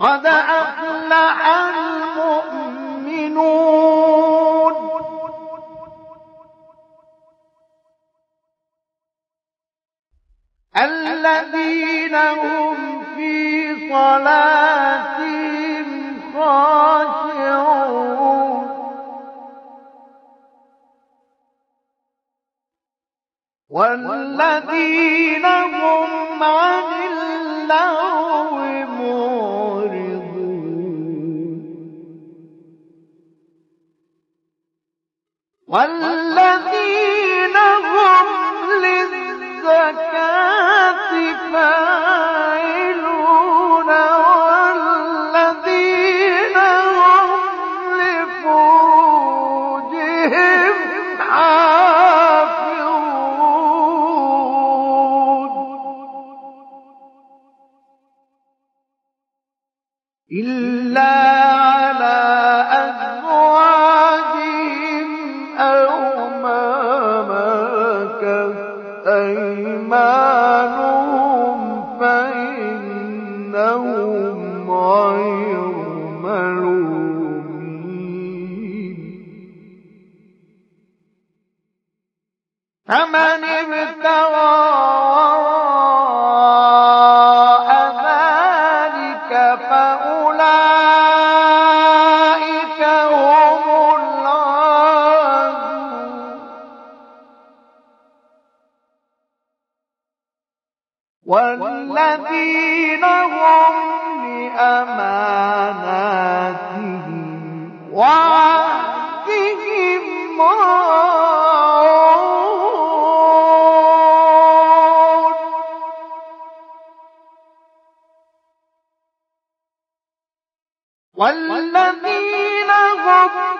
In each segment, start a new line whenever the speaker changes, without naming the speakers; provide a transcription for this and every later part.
قد أفلح المؤمنون. الذين هم في صلاتهم خاشعون. والذين هم عن اللغو والذين هم للزكاة فاعلون والذين هم لفروجهم حافظون. إلا ملكت والذين هم لأماناتهم وعهدهم راعون. والذين هم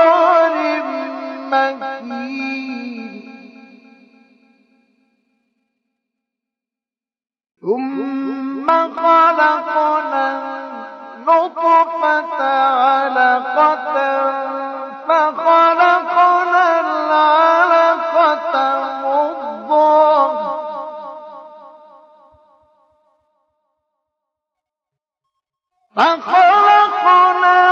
ثم خلقنا النطفة علقة فخلقنا العلقة مضغة فخلقنا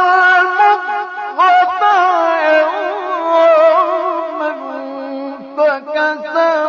المضغة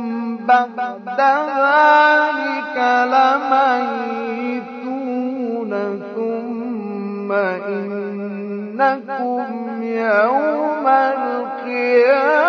بعد ذلك لميتون ثم إنكم يوم القيامة